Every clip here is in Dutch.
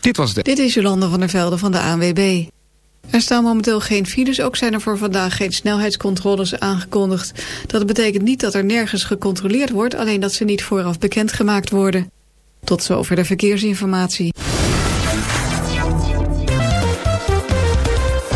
Dit was de... Dit is Jolande van der Velde van de ANWB. Er staan momenteel geen files, ook zijn er voor vandaag geen snelheidscontroles aangekondigd. Dat betekent niet dat er nergens gecontroleerd wordt, alleen dat ze niet vooraf bekendgemaakt worden. Tot zover de verkeersinformatie.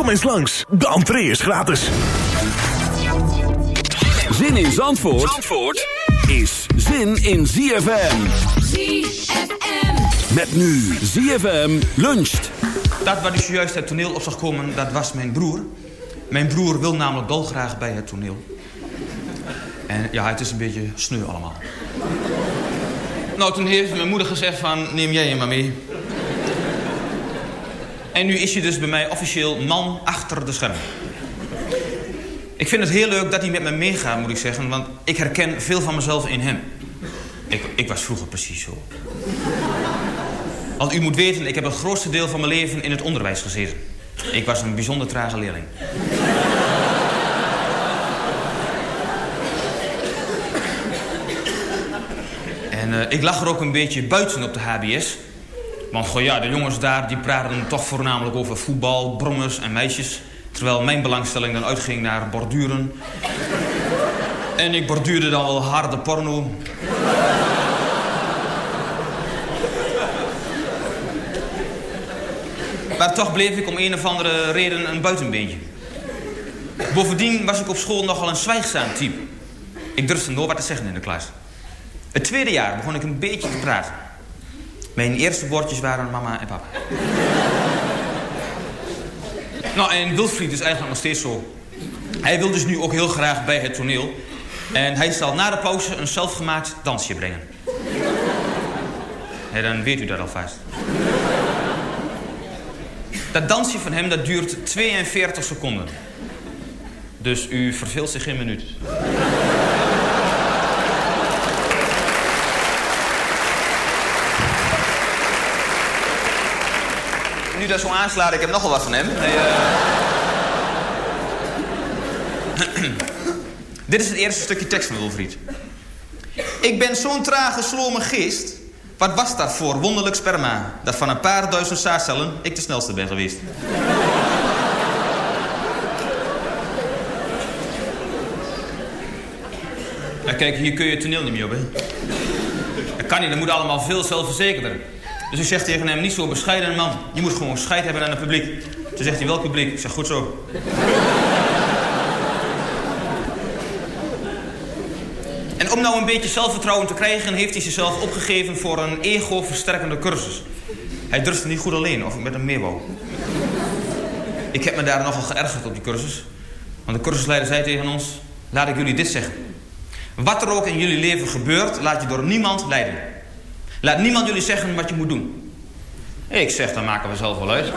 Kom eens langs, de entree is gratis. Zin in Zandvoort, Zandvoort is zin in ZFM. ZFM. Met nu ZFM luncht. Dat wat u zojuist het toneel op zag komen, dat was mijn broer. Mijn broer wil namelijk dolgraag bij het toneel. En ja, het is een beetje sneu allemaal. Nou, toen heeft mijn moeder gezegd van, neem jij hem maar mee. En nu is hij dus bij mij officieel man achter de schermen. Ik vind het heel leuk dat hij met me meegaat, moet ik zeggen. Want ik herken veel van mezelf in hem. Ik, ik was vroeger precies zo. Want u moet weten, ik heb het grootste deel van mijn leven in het onderwijs gezeten. Ik was een bijzonder trage leerling. En eh, ik lag er ook een beetje buiten op de HBS. Want goh, ja, de jongens daar die praten toch voornamelijk over voetbal, brommers en meisjes. Terwijl mijn belangstelling dan uitging naar borduren. En ik borduurde dan wel harde porno. Maar toch bleef ik om een of andere reden een buitenbeentje. Bovendien was ik op school nogal een zwijgzaam type. Ik durfde nooit wat te zeggen in de klas. Het tweede jaar begon ik een beetje te praten. Mijn eerste woordjes waren mama en papa. nou, en Wilfried is eigenlijk nog steeds zo. Hij wil dus nu ook heel graag bij het toneel. En hij zal na de pauze een zelfgemaakt dansje brengen. Ja, dan weet u dat alvast. Dat dansje van hem dat duurt 42 seconden. Dus u verveelt zich geen minuut. Dat zo ik heb nogal wat van hem. Eh. Dit is het eerste stukje tekst van Wilfried. Ik ben zo'n trage, slome geest. Wat was dat voor wonderlijk sperma? Dat van een paar duizend zaadcellen ik de snelste ben geweest. Ja, kijk, hier kun je het toneel niet meer op? Dat kan niet, dat moet allemaal veel zelfverzekerder. Dus ik zeg tegen hem, niet zo bescheiden man. Je moet gewoon scheid hebben aan het publiek. Toen zegt hij, welk publiek? Ik zeg, goed zo. En om nou een beetje zelfvertrouwen te krijgen... heeft hij zichzelf opgegeven voor een ego-versterkende cursus. Hij durfde niet goed alleen, of met hem mee wou. Ik heb me daar nogal geërgerd op die cursus. Want de cursusleider zei tegen ons... Laat ik jullie dit zeggen. Wat er ook in jullie leven gebeurt, laat je door niemand leiden. Laat niemand jullie zeggen wat je moet doen. Ik zeg, dan maken we zelf wel uit.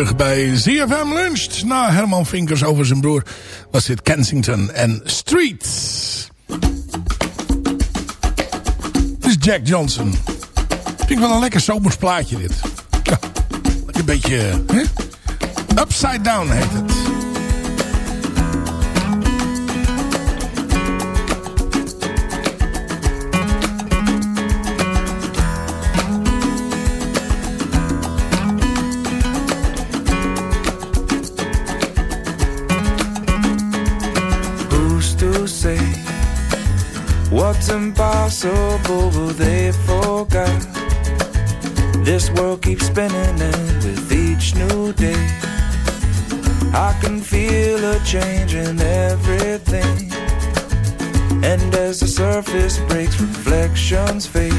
Terug bij ZFM Lunch. Na Herman Vinkers over zijn broer was dit Kensington en Streets. Dit is Jack Johnson. Vind ik wel een lekker zomers plaatje dit. Ja, een beetje... Hè? Upside Down heet het. Spinning, and with each new day, I can feel a change in everything. And as the surface breaks, reflections fade.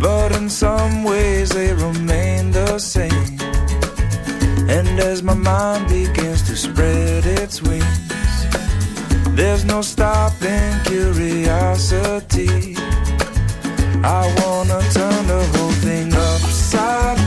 But in some ways, they remain the same. And as my mind begins to spread its wings, there's no stopping curiosity. I wanna turn the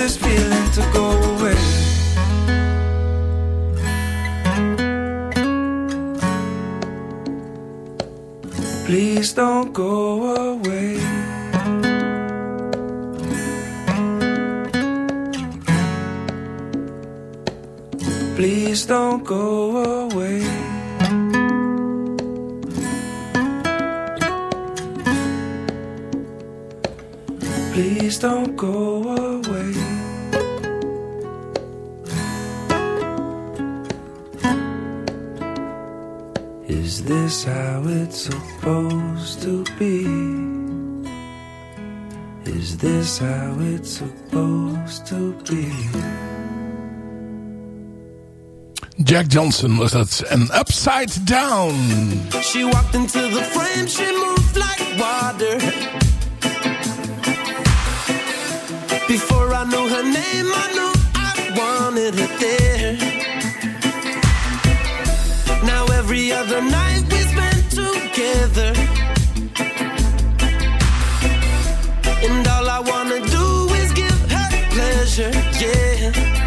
this feeling to go away. Please don't go away. Please don't go away. is how it's supposed to be. Jack Johnson was dat. an Upside Down. She walked into the frame, she moved like water. Before I knew her name, I knew I wanted her there. Now every other night we together. And all I wanna do is give her pleasure, yeah.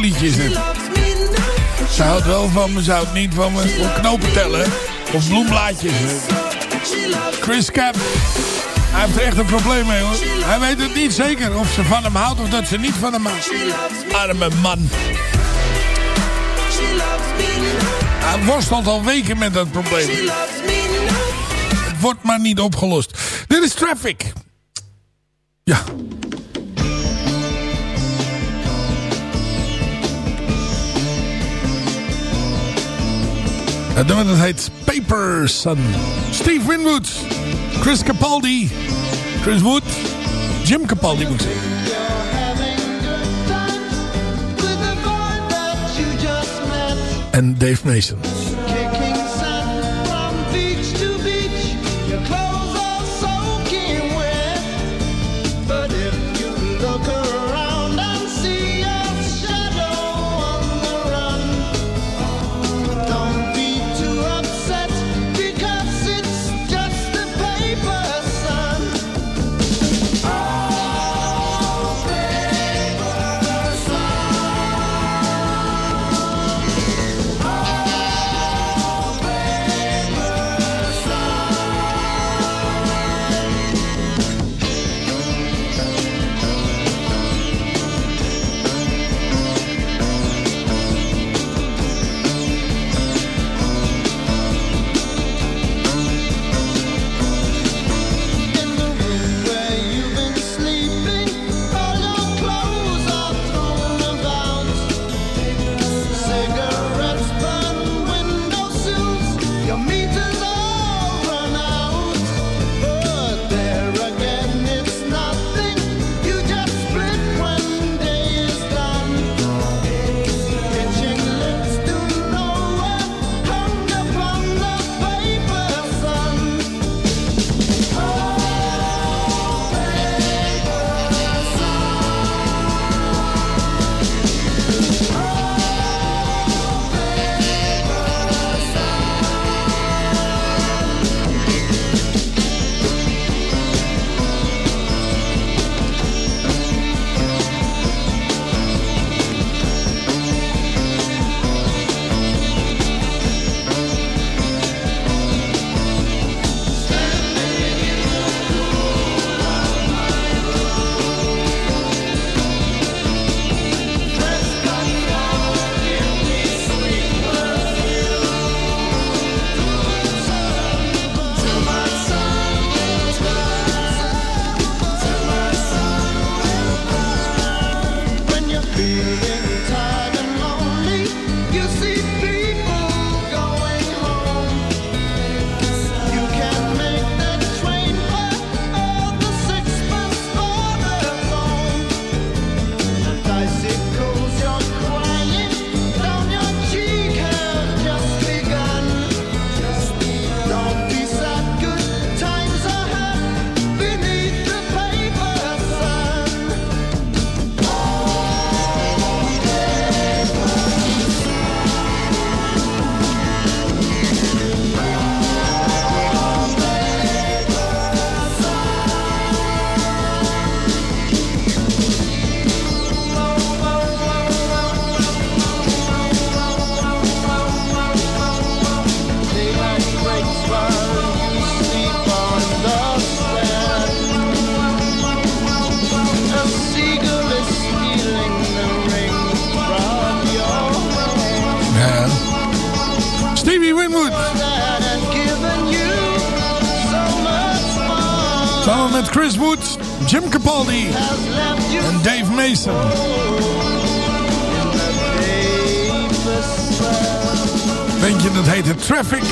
Dit. Ze houdt wel van me, ze houdt niet van me. Voor knopen tellen. Of bloemblaadjes. Chris Cap. Hij heeft er echt een probleem mee hoor. Hij weet het niet zeker of ze van hem houdt of dat ze niet van hem houdt. Arme man. Hij worstelt al weken met dat probleem. Het wordt maar niet opgelost. Dit is Traffic. Ja. Het nummer dat heet Paper. Steve Winwood. Chris Capaldi. Chris Wood. Jim Capaldi moet ik zeggen. En Dave Mason. Traffic.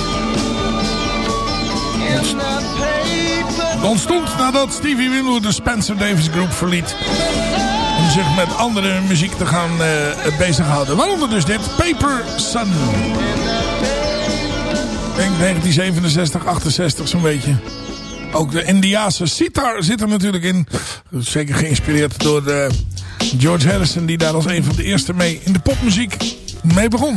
Ontstond nadat Stevie Winwood de Spencer Davis Group verliet. Om zich met andere muziek te gaan eh bezighouden. Waaronder dus dit Paper Sun. Ik denk 1967, 68 zo'n beetje. Ook de Indiaanse sitar zit er natuurlijk in. Zeker geïnspireerd door de George Harrison... die daar als een van de eerste mee in de popmuziek mee begon.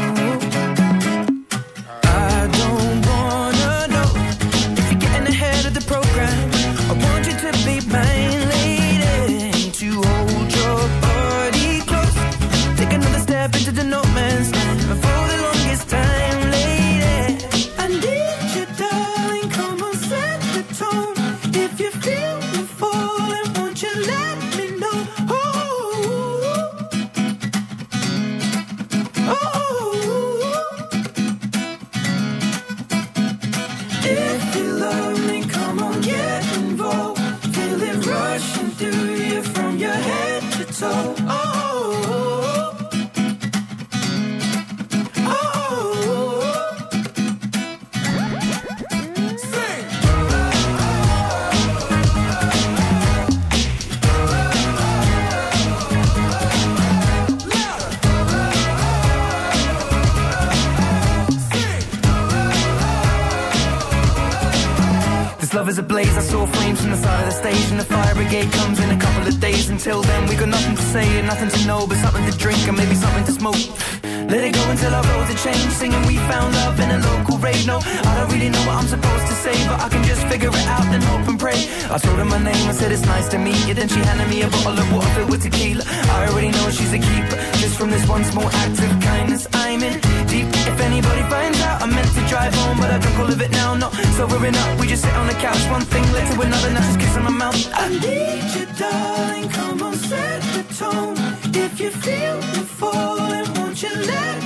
changed. Singing, we found love in a local rave. No, I don't really know what I'm supposed to say, but I can just figure it out and hope and pray. I told her my name, I said it's nice to meet you. Then she handed me a bottle of water filled with tequila. I already know she's a keeper. Just from this one small act of kindness, I'm in deep. If anybody finds out, I meant to drive home, but I drunk all of it now. Not sobering up, we just sit on the couch. One thing led to another, now just kissing my mouth. I need you, darling. Come on, set the tone. If you feel me falling, won't you let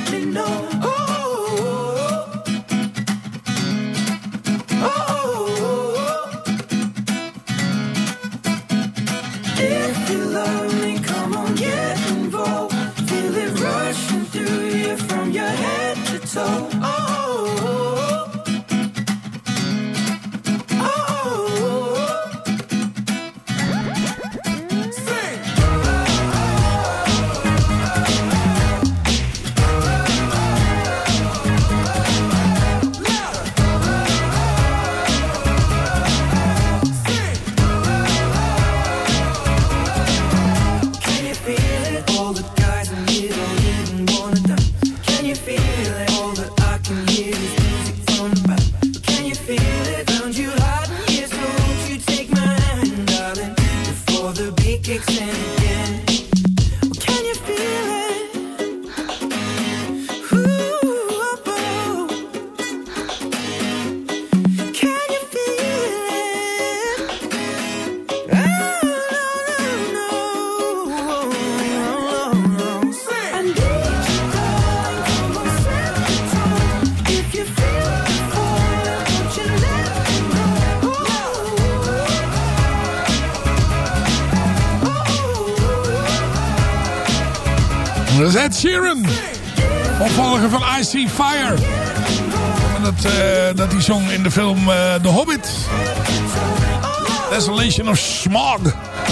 Of Smog.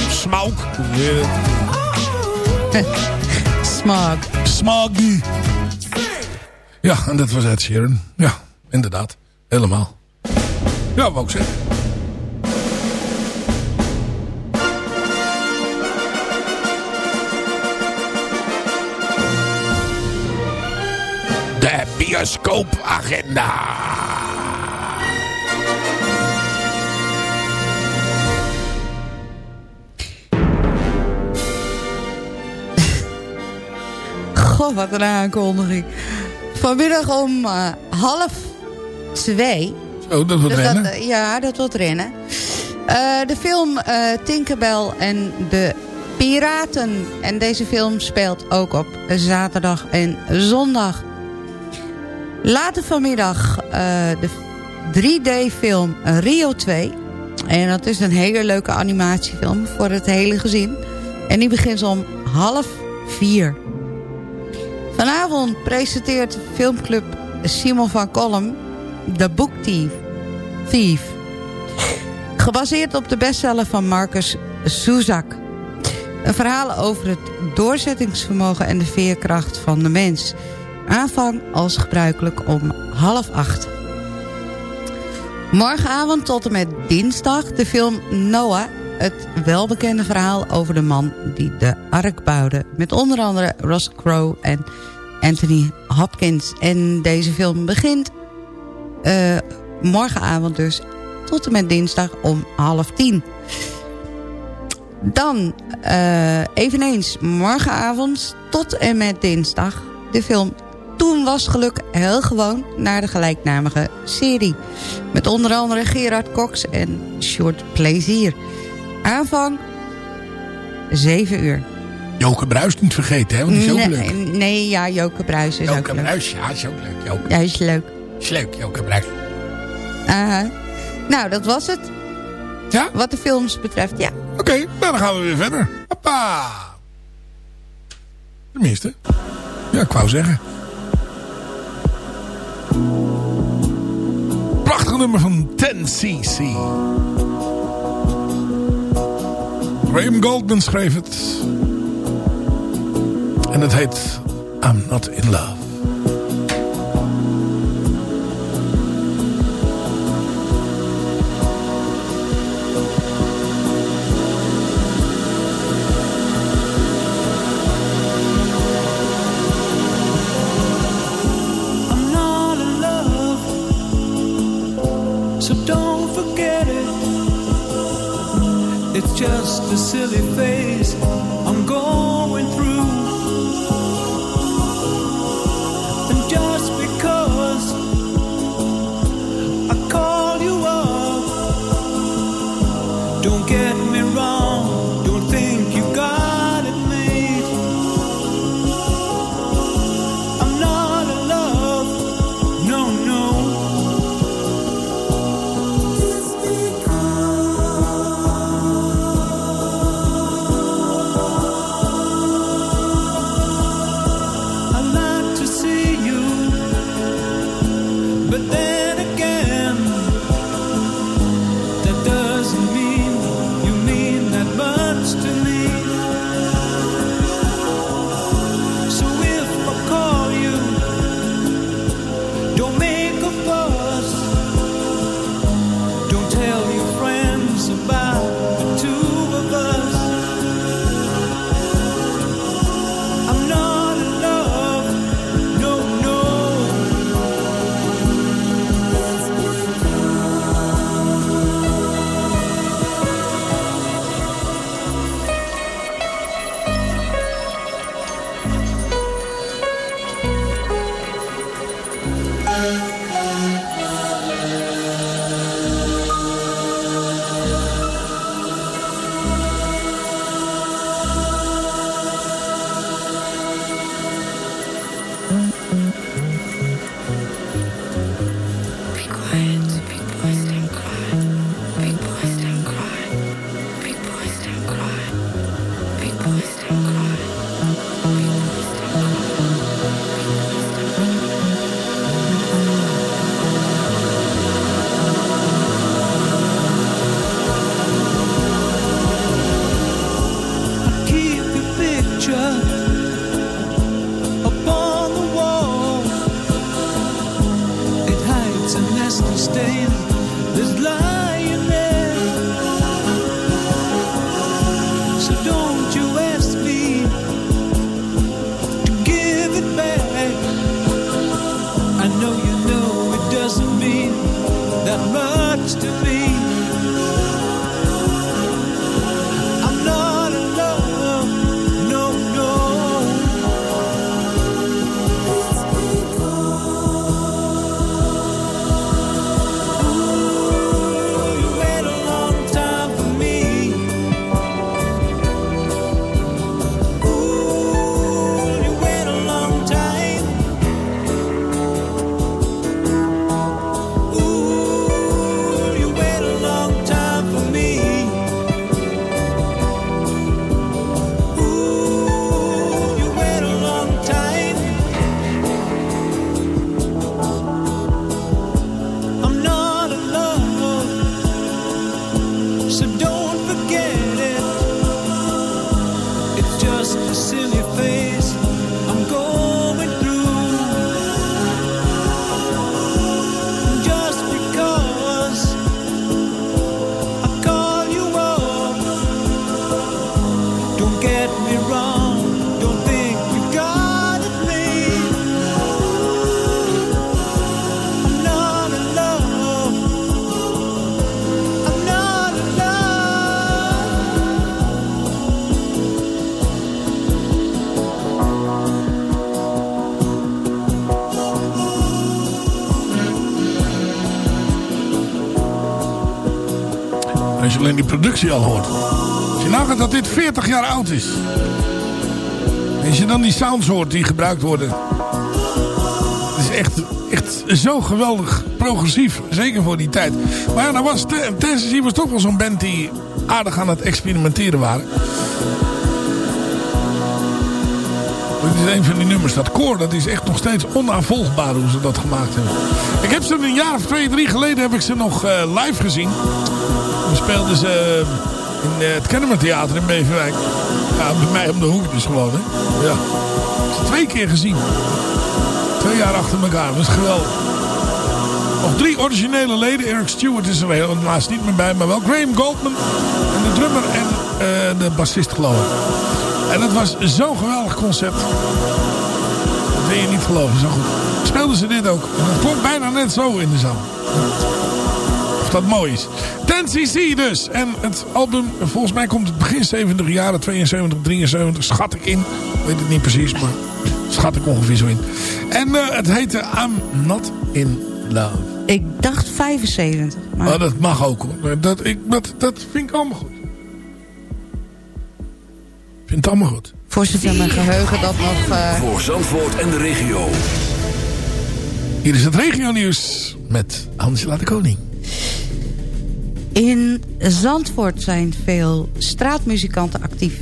Smaug. Smog. Smog. Ja, en dat was Ed Sheeran. Ja, inderdaad. Helemaal. Ja, wou ik zeggen. De bioscoopagenda. Wat een aankondiging. Vanmiddag om eh, half twee. Zo, dat wordt Dus rennen. eh, ja, dat wordt rennen. Eh, de film Tinkerbell en de Piraten. En deze film speelt ook op zaterdag en zondag. Later vanmiddag de 3D-film Rio 2. En dat is een hele leuke animatiefilm voor het hele gezin. En die begint om half vier. Vanavond presenteert filmclub Simon van Kolm The Book Thief. Thief. Gebaseerd op de bestseller van Marcus Suzak. Een verhaal over het doorzettingsvermogen en de veerkracht van de mens. Aanvang als gebruikelijk om half acht. Morgenavond tot en met dinsdag de film Noah het welbekende verhaal over de man die de ark bouwde. Met onder andere Ross Crowe en Anthony Hopkins. En deze film begint eh, morgenavond dus tot en met dinsdag om half tien. Dan eh, eveneens morgenavond tot en met dinsdag de film Toen was geluk heel gewoon naar de gelijknamige serie. Met onder andere Gerard Cox en Short Plezier. Aanvang 7 uur. Joke Bruis niet vergeten, hè? Want die is ook nee, leuk. Nee, ja, Joke Bruis is ook Joke leuk. Bruis, ja, is ook leuk. Joke. Ja, is leuk. Is leuk, Joke Bruis. Nou, dat was het. Ja? Wat de films betreft, ja. Oké, nou dan gaan we weer verder. Hoppa! Tenminste. Ja, ik wou zeggen. Prachtig nummer van 10cc. Graham Goldman schreef het. En het heet I'm Not In Love. love. Productie al hoort. Als je nagaat dat dit 40 jaar oud is. En als je dan die sounds hoort die gebruikt worden. Het is echt, echt zo geweldig progressief. Zeker voor die tijd. Maar ja, nou was Tennessee was toch wel zo'n band die aardig aan het experimenteren waren. Dit is een van die nummers. Dat koor, dat is echt nog steeds onnavolgbaar hoe ze dat gemaakt hebben. Ik heb ze een jaar of twee, drie geleden heb ik ze nog eh, live gezien. Dan speelden ze eh, in eh, het Kennemer Theater in Beverwijk. Ja, bij mij om de hoek dus gewoon. Ja. Ze twee keer gezien. Twee jaar achter elkaar. Dat is geweldig. Nog drie originele leden. Eric Stewart is er helaas niet meer bij. Maar wel Graham Goldman. En de drummer en eh, de bassist geloof ik. En het was zo'n geweldig concept. Dat wil je niet geloven. Zo goed. Speelden ze dit ook. En klonk bijna net zo in de zaal. Of dat mooi is. 10cc dus. En het album, volgens mij komt het begin 70 jaren. 72, 73. Schat ik in. Ik weet het niet precies. Maar schat ik ongeveer zo in. En eh, het heette I'm Not In Love. Ik dacht 75. Maar... Oh, dat mag ook hoor. Dat, ik, dat, dat vind ik allemaal goed. Ik vind het allemaal goed. Voor zover mijn geheugen dat nog... eh, Voor Zandvoort en de regio. Hier is het regionieuws met Angela de Koning. In Zandvoort zijn veel straatmuzikanten actief.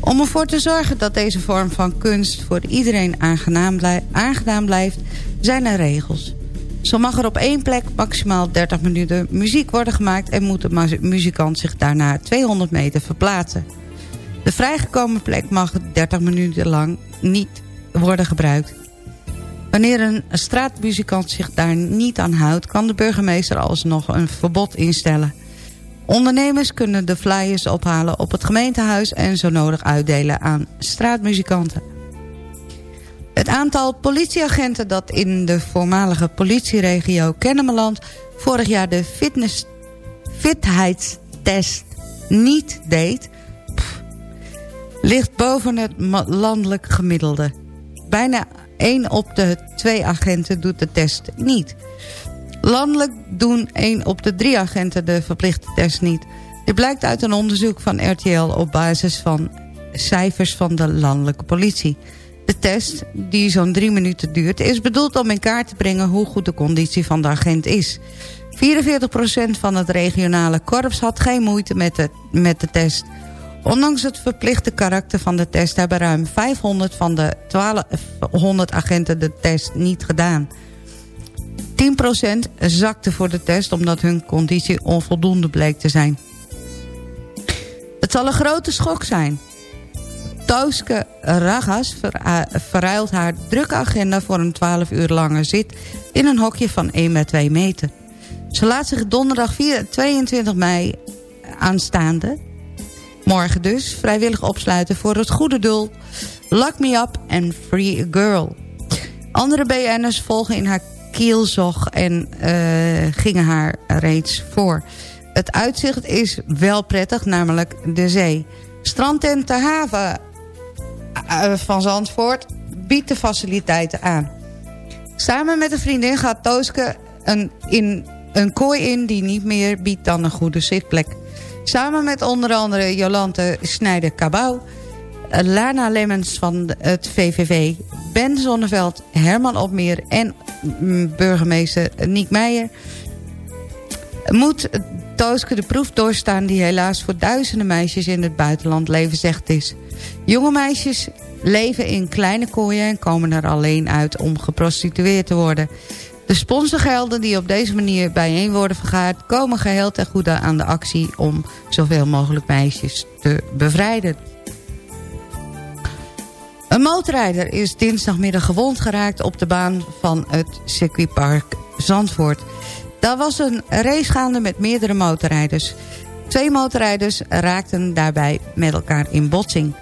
Om ervoor te zorgen dat deze vorm van kunst voor iedereen aangenaam, blij- aangenaam blijft, zijn er regels. Zo mag er op één plek maximaal 30 minuten muziek worden gemaakt... en moet de mu- muzikant zich daarna 200 meter verplaatsen. De vrijgekomen plek mag 30 minuten lang niet worden gebruikt. Wanneer een straatmuzikant zich daar niet aan houdt... kan de burgemeester alsnog een verbod instellen. Ondernemers kunnen de flyers ophalen op het gemeentehuis... en zo nodig uitdelen aan straatmuzikanten. Het aantal politieagenten dat in de voormalige politieregio Kennemerland... vorig jaar de fitness, fitheidstest niet deed... ligt boven het landelijk gemiddelde. Bijna 1 op de 2 agenten doet de test niet. Landelijk doen 1 op de 3 agenten de verplichte test niet. Dit blijkt uit een onderzoek van RTL op basis van cijfers van de landelijke politie. De test, die zo'n drie minuten duurt, is bedoeld om in kaart te brengen hoe goed de conditie van de agent is. 44% van het regionale korps had geen moeite met de, met de test. Ondanks het verplichte karakter van de test hebben ruim 500 van de 1200 agenten de test niet gedaan. 10% zakte voor de test omdat hun conditie onvoldoende bleek te zijn. Het zal een grote schok zijn. Tauske Ragas ver- verruilt haar drukke agenda voor een 12 uur lange zit in een hokje van 1 bij 2 meter. Ze laat zich donderdag 4 22 mei aanstaande, morgen dus, vrijwillig opsluiten voor het goede doel Lock Me Up and Free a Girl. Andere BN'ers volgen in haar kielzog en eh, gingen haar reeds voor. Het uitzicht is wel prettig, namelijk de zee. Strandtent Ter Haven eh, van Zandvoort biedt de faciliteiten aan. Samen met een vriendin gaat Tooske een, in, een kooi in die niet meer biedt dan een goede zitplek. Samen met onder andere Jolante Snijder-Cabau... eh, Lana Lemmens van het VVV... Ben Zonneveld, Herman Opmeer en mm, burgemeester Niek Meijer... moet Tooske de proef doorstaan... die helaas voor duizenden meisjes in het buitenland levensrecht is. Jonge meisjes leven in kleine kooien... en komen er alleen uit om geprostitueerd te worden... De sponsorgelden die op deze manier bijeen worden vergaard... komen geheel ten goede aan de actie om zoveel mogelijk meisjes te bevrijden. Een motorrijder is dinsdagmiddag gewond geraakt op de baan van het circuitpark Zandvoort. Daar was een race gaande met meerdere motorrijders. Twee motorrijders raakten daarbij met elkaar in botsing.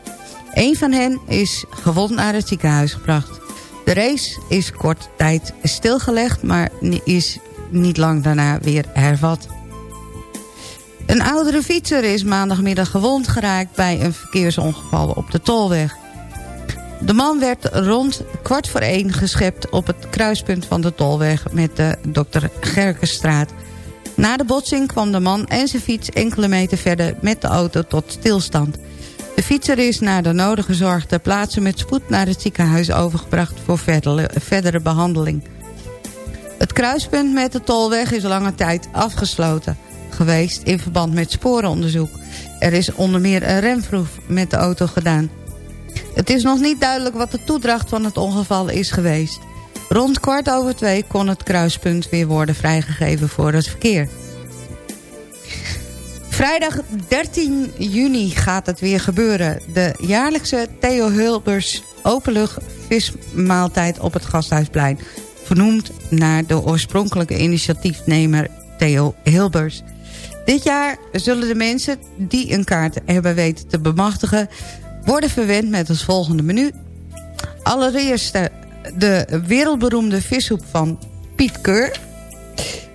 Een van hen is gewond naar het ziekenhuis gebracht. De race is kort tijd stilgelegd, maar is niet lang daarna weer hervat. Een oudere fietser is maandagmiddag gewond geraakt bij een verkeersongeval op de Tolweg. De man werd rond kwart voor één geschept op het kruispunt van de Tolweg met de Dr. Gerkenstraat. Na de botsing kwam de man en zijn fiets enkele meter verder met de auto tot stilstand. De fietser is naar de nodige zorg ter plaatse met spoed naar het ziekenhuis overgebracht voor verdere, behandeling. Het kruispunt met de tolweg is lange tijd afgesloten geweest in verband met sporenonderzoek. Er is onder meer een remproef met de auto gedaan. Het is nog niet duidelijk wat de toedracht van het ongeval is geweest. Rond kwart over twee kon het kruispunt weer worden vrijgegeven voor het verkeer. Vrijdag 13 juni gaat het weer gebeuren. De jaarlijkse Theo Hulbers openlucht vismaaltijd op het Gasthuisplein. Vernoemd naar de oorspronkelijke initiatiefnemer Theo Hilbers. Dit jaar zullen de mensen die een kaart hebben weten te bemachtigen... worden verwend met het volgende menu. Allereerst eh, de wereldberoemde vissoep van Piet Keur.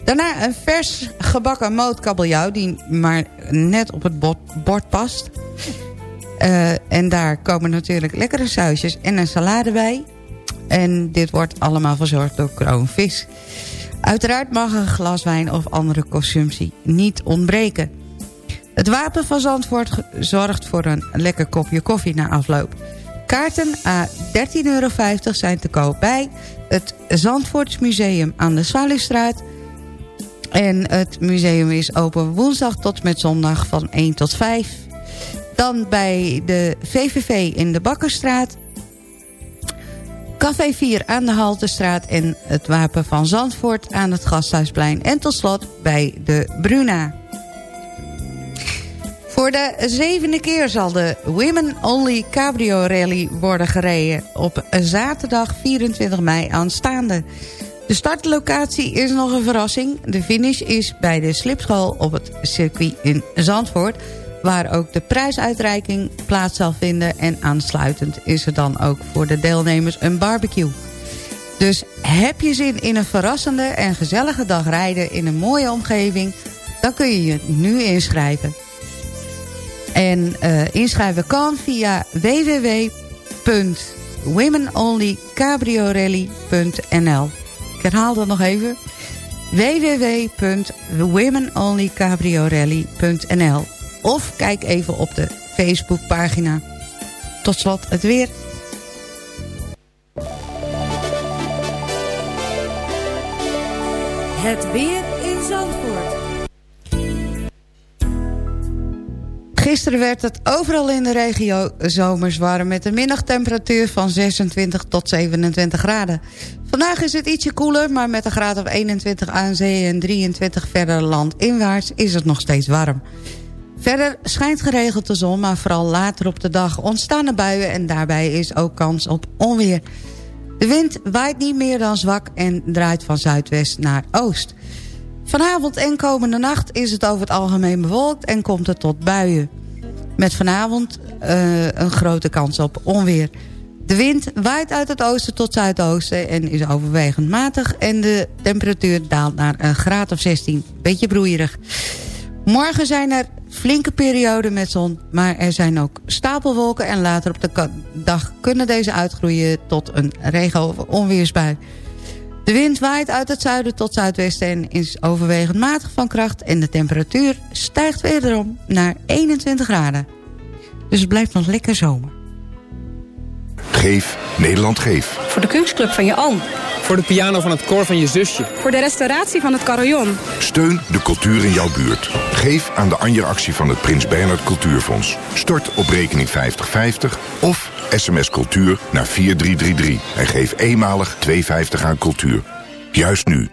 Daarna een vers gebakken mootkabeljauw... die maar net op het bord, past. Uh, en daar komen natuurlijk lekkere sausjes en een salade bij. En dit wordt allemaal verzorgd door Kroonvis. Uiteraard mag een glas wijn of andere consumptie niet ontbreken. Het Wapen van Zandvoort zorgt voor een lekker kopje koffie na afloop. Kaarten a 13,50 euro zijn te koop bij het Zandvoortsmuseum aan de Zwaluwstraat. En het museum is open woensdag tot met zondag van 1 tot 5. Dan bij de VVV in de Bakkerstraat. Café 4 aan de Haltestraat en het Wapen van Zandvoort aan het Gasthuisplein. En tot slot bij de Bruna. Voor de zevende keer zal de Women Only Cabrio Rally worden gereden... op zaterdag 24 mei aanstaande. De startlocatie is nog een verrassing. De finish is bij de slipschool op het circuit in Zandvoort... waar ook de prijsuitreiking plaats zal vinden... en aansluitend is er dan ook voor de deelnemers een barbecue. Dus heb je zin in een verrassende en gezellige dag rijden... in een mooie omgeving, dan kun je je nu inschrijven. En uh, inschrijven kan via www.womenonlycabriorally.nl Ik herhaal dat nog even. www.womenonlycabriorally.nl Of kijk even op de Facebookpagina. Tot slot het weer. Het weer Gisteren werd het overal in de regio zomers warm... met een middagtemperatuur van 26 tot 27 graden. Vandaag is het ietsje koeler, maar met een graad of 21 aan zee... en 23 verder landinwaarts is het nog steeds warm. Verder schijnt geregeld de zon, maar vooral later op de dag ontstaan er buien... en daarbij is ook kans op onweer. De wind waait niet meer dan zwak en draait van zuidwest naar oost... Vanavond en komende nacht is het over het algemeen bewolkt en komt het tot buien. Met vanavond uh, een grote kans op onweer. De wind waait uit het oosten tot zuidoosten en is overwegend matig... en de temperatuur daalt naar een graad of 16. Beetje broeierig. Morgen zijn er flinke perioden met zon... maar er zijn ook stapelwolken... en later op de dag kunnen deze uitgroeien tot een regen- of onweersbui. De wind waait uit het zuiden tot zuidwesten en is overwegend matig van kracht... en de temperatuur stijgt wederom naar 21 graden. Dus het blijft nog lekker zomer. Geef Nederland Geef. Voor de kunstclub van je oom. Voor de piano van het koor van je zusje. Voor de restauratie van het carillon. Steun de cultuur in jouw buurt. Geef aan de Anja-actie van het Prins Bernhard Cultuurfonds. Stort op rekening 5050 of sms cultuur naar 4333. En geef eenmalig 2,50 aan cultuur. Juist nu.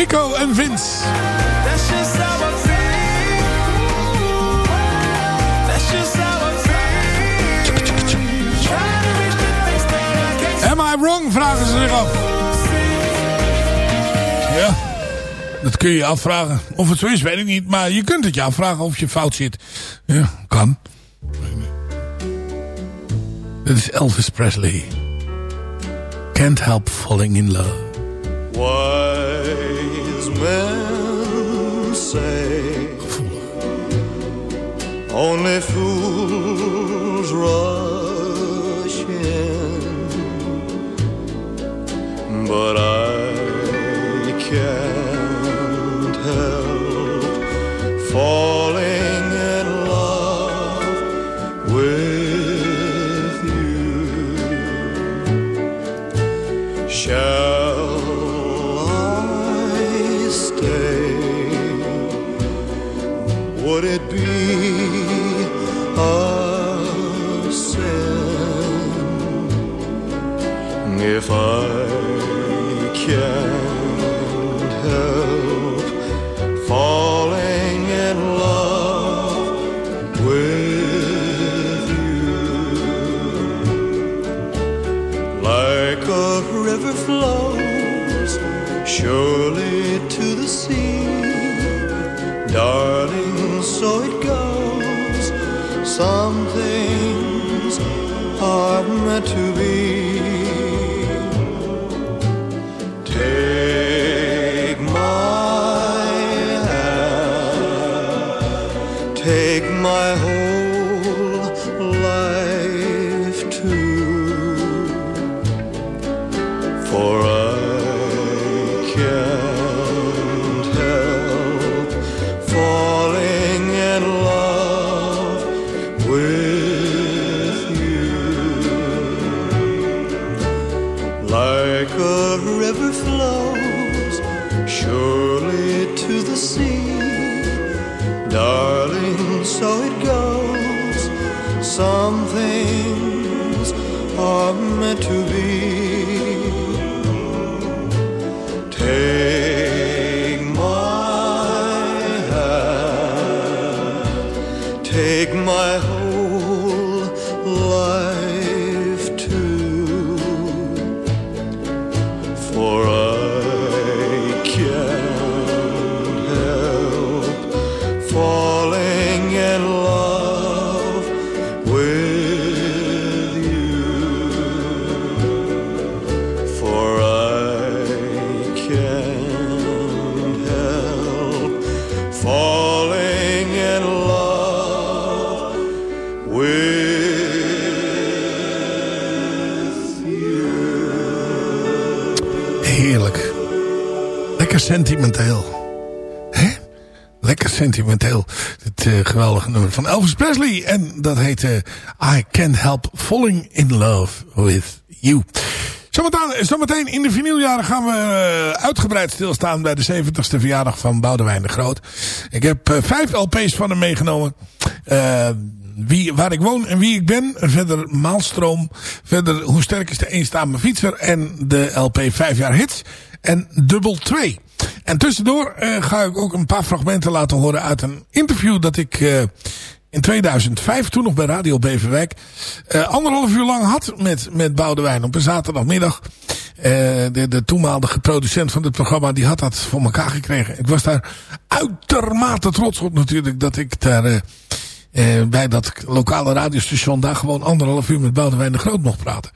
I can't see. Am I wrong? Vragen ze zich af. Ja, dat kun je je afvragen. Of het zo is, weet ik niet. Maar je kunt het je afvragen of je fout zit. Ja, kan. Dit is Elvis Presley. Can't help falling in love. Wise men say only fools rush in, but I Some things are meant to be. Sentimenteel. Hè? Lekker sentimenteel. Het eh, geweldige nummer van Elvis Presley. En dat heet eh, I Can't Help Falling in Love with You. Zometeen, zometeen in de vinyljaren gaan we eh, uitgebreid stilstaan bij de 70ste verjaardag van Boudewijn de Groot. Ik heb vijf LP's van hem meegenomen. Wie, waar ik woon en wie ik ben. Verder Maalstroom. Verder Hoe sterk is de eenstaande fietser. En de LP 5 jaar hits. En dubbel 2. En tussendoor eh, ga ik ook een paar fragmenten laten horen uit een interview dat ik eh, in 2005, toen nog bij Radio Beverwijk, eh, anderhalf uur lang had met, met Boudewijn op een zaterdagmiddag. De, de toenmalige producent van het programma, die had dat voor elkaar gekregen. Ik was daar uitermate trots op natuurlijk, dat ik daar eh, bij dat lokale radiostation daar gewoon anderhalf uur met Boudewijn de Groot mocht praten.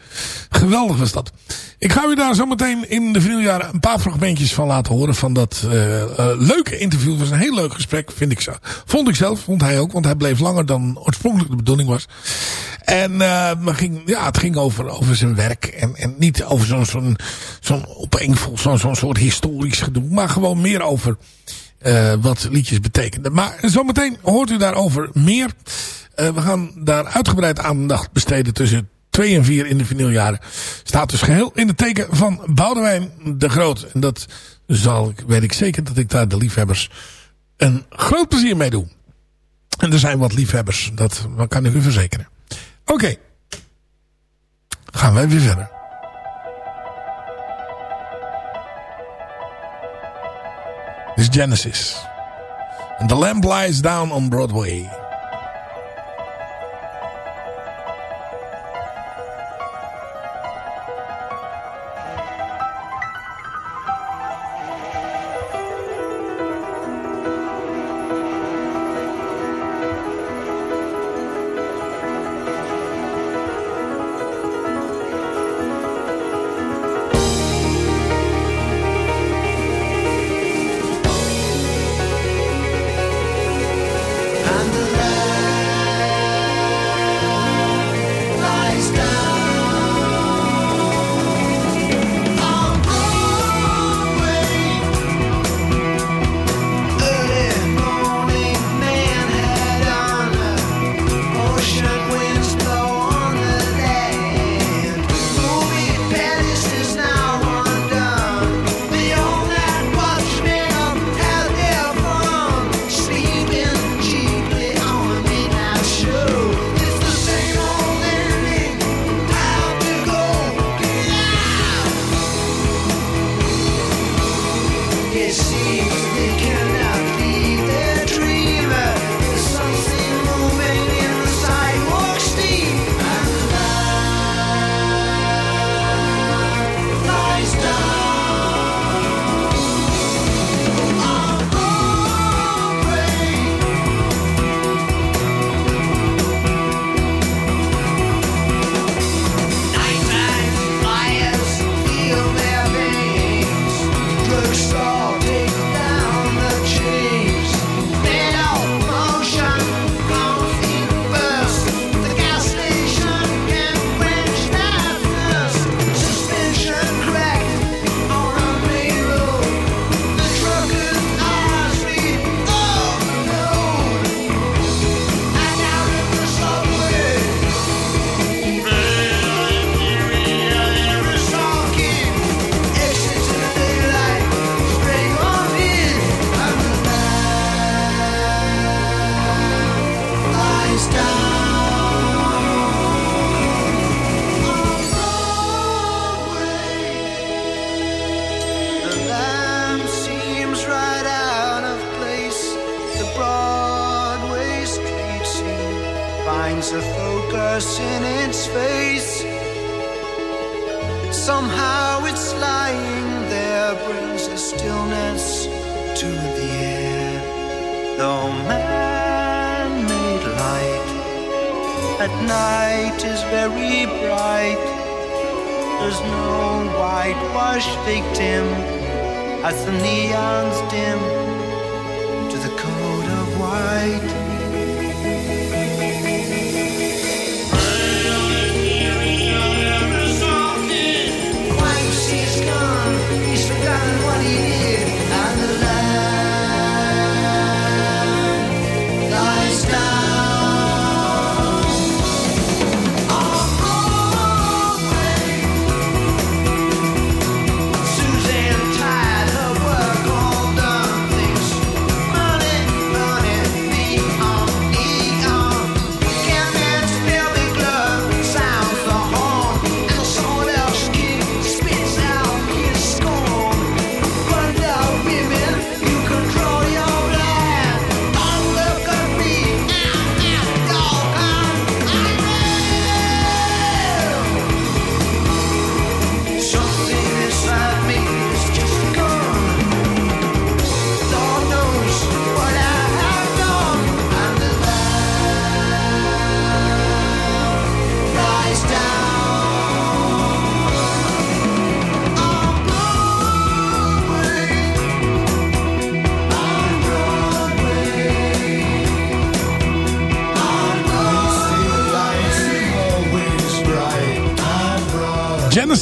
Geweldig was dat. Ik ga u daar zometeen in de vinyljaren een paar fragmentjes van laten horen van dat eh, eh, leuke interview. Het was een heel leuk gesprek, vind ik zo. Vond ik zelf, vond hij ook, want hij bleef langer dan oorspronkelijk de bedoeling was. En uh, maar ging, ja, het ging over, over zijn werk. En, en niet over zo'n zo'n zo'n opeenvol, zo'n zo'n soort historisch gedoe. Maar gewoon meer over wat liedjes betekenden. Maar zometeen hoort u daarover meer. Uh, we gaan daar uitgebreid aandacht besteden tussen 2 en 4 in de vinyljaren. Staat dus geheel in het teken van Boudewijn de Groot. En dat zal weet ik zeker dat ik daar de liefhebbers een groot plezier mee doe. En er zijn wat liefhebbers, dat kan ik u verzekeren. Oké. Gaan wij weer verder. Is Genesis. And the lamp lies down on Broadway.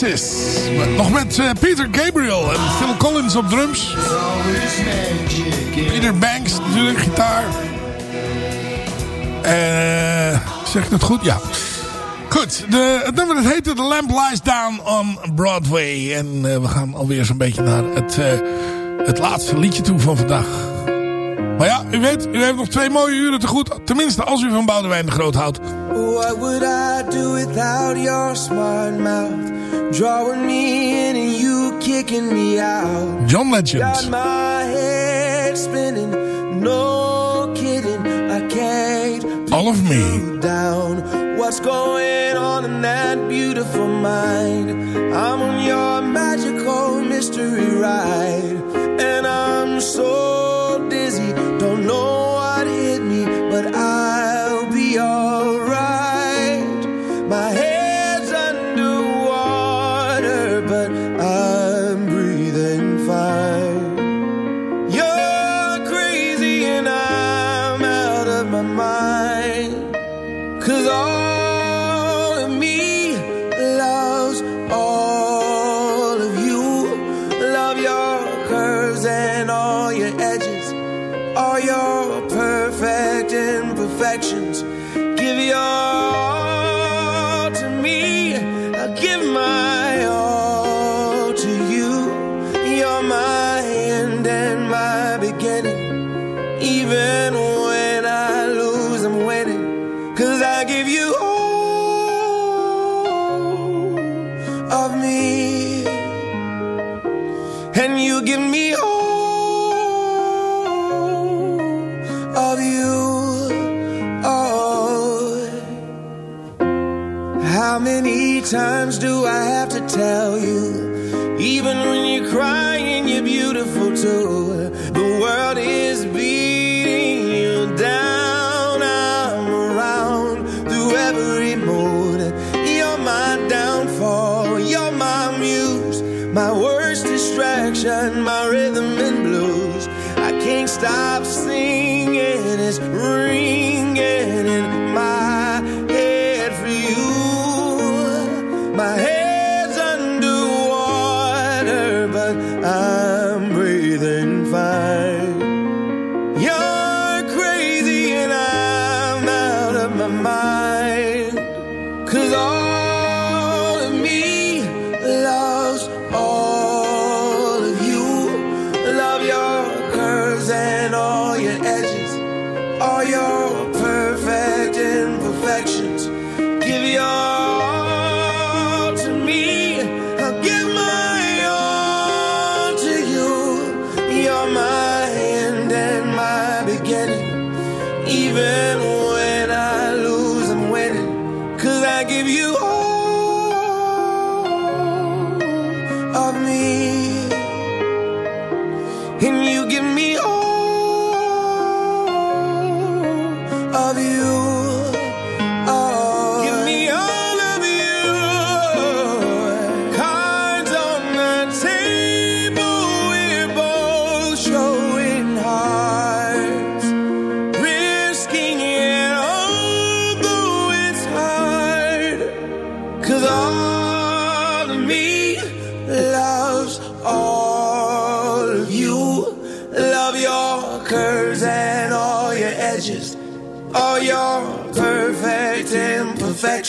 Nog met eh, Peter Gabriel en Phil Collins op drums. Peter Banks natuurlijk, gitaar. Eh, zeg ik dat goed? Ja. Goed, de, het nummer dat heette The Lamp Lies Down on Broadway. En eh, we gaan alweer zo'n beetje naar het, het laatste liedje toe van vandaag. Maar ja, u weet, u heeft nog twee mooie uren te goed. Tenminste, als u van Boudewijn de Groot houdt. What would I do without your smart mouth? Drawing me in and you kicking me out. John Legend. Got my head spinning, no kidding. I can't All of me. down. What's going on in that beautiful mind? I'm on your magical mystery ride. And I'm so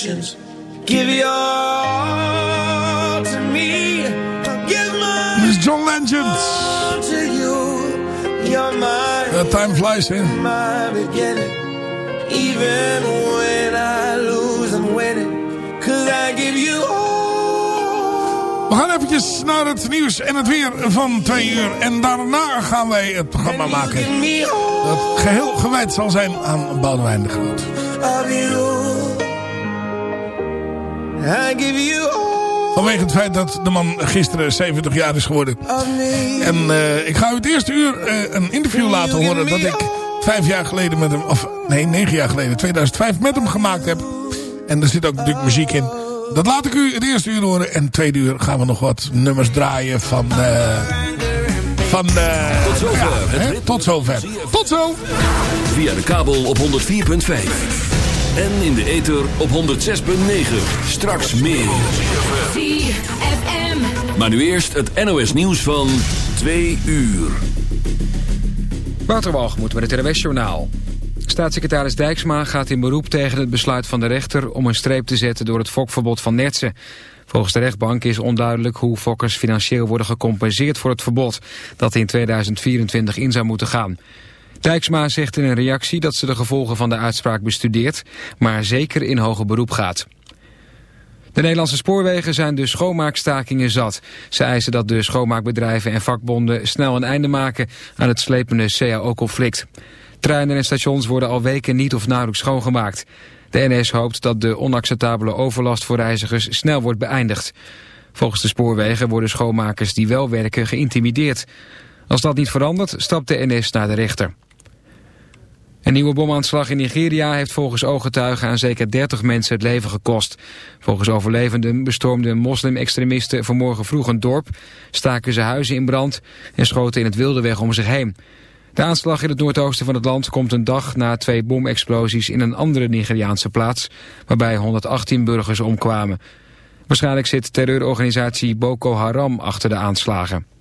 imperfections. Give your all to me. Give my Dit is John Legend. all to you. You're my Uh, time flies, hè? Even when I lose, I'm winning. Cause I give you all. We gaan eventjes naar het nieuws en het weer van twee uur. En daarna gaan wij het programma maken. Dat geheel gewijd zal zijn aan Boudewijn de Groot. Vanwege het feit dat de man gisteren 70 jaar is geworden. of me. En eh, ik ga u het eerste uur eh, een interview laten horen dat ik vijf jaar geleden met hem, of nee, negen jaar geleden, 2005 met hem gemaakt heb. En er zit ook natuurlijk muziek in. Dat laat ik u het eerste uur horen. En het tweede uur gaan we nog wat nummers draaien van... eh van eh Tot zover ja, hè, tot zover. Tot zo! Via de kabel op 104.5. En in de ether op 106.9. Straks meer. ZFM. Maar nu eerst het NOS nieuws van 2 uur. Waterwalgemoed met het RWS Journaal. Staatssecretaris Dijksma gaat in beroep tegen het besluit van de rechter... om een streep te zetten door het fokverbod van Nertsen. Volgens de rechtbank is onduidelijk hoe fokkers financieel worden gecompenseerd voor het verbod... dat in 2024 in zou moeten gaan. Dijksma zegt in een reactie dat ze de gevolgen van de uitspraak bestudeert... maar zeker in hoger beroep gaat. De Nederlandse spoorwegen zijn de schoonmaakstakingen zat. Ze eisen dat de schoonmaakbedrijven en vakbonden snel een einde maken aan het slepende CAO-conflict. Treinen en stations worden al weken niet of nauwelijks schoongemaakt. De NS hoopt dat de onacceptabele overlast voor reizigers snel wordt beëindigd. Volgens de spoorwegen worden schoonmakers die wel werken geïntimideerd. Als dat niet verandert, stapt de NS naar de rechter. Een nieuwe bomaanslag in Nigeria heeft volgens ooggetuigen aan zeker 30 mensen het leven gekost. Volgens overlevenden bestormden moslim-extremisten vanmorgen vroeg een dorp, staken ze huizen in brand en schoten in het wilde weg om zich heen. De aanslag in het noordoosten van het land komt een dag na twee bomexplosies in een andere Nigeriaanse plaats, waarbij 118 burgers omkwamen. Waarschijnlijk zit terreurorganisatie Boko Haram achter de aanslagen.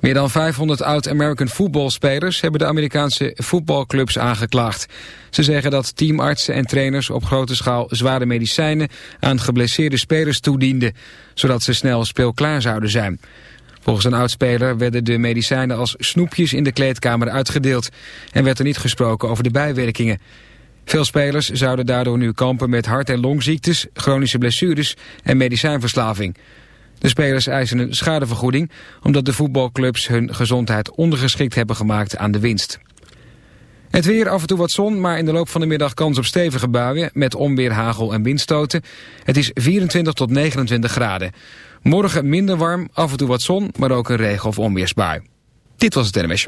Meer dan 500 oud-American voetbalspelers hebben de Amerikaanse voetbalclubs aangeklaagd. Ze zeggen dat teamartsen en trainers op grote schaal zware medicijnen aan geblesseerde spelers toedienden, zodat ze snel speelklaar zouden zijn. Volgens een oudspeler werden de medicijnen als snoepjes in de kleedkamer uitgedeeld en werd er niet gesproken over de bijwerkingen. Veel spelers zouden daardoor nu kampen met hart- en longziektes, chronische blessures en medicijnverslaving. De spelers eisen een schadevergoeding omdat de voetbalclubs hun gezondheid ondergeschikt hebben gemaakt aan de winst. Het weer, af en toe wat zon, maar in de loop van de middag kans op stevige buien met onweer, hagel en windstoten. Het is 24 tot 29 graden. Morgen minder warm, af en toe wat zon, maar ook een regen- of onweersbui. Dit was het NMS.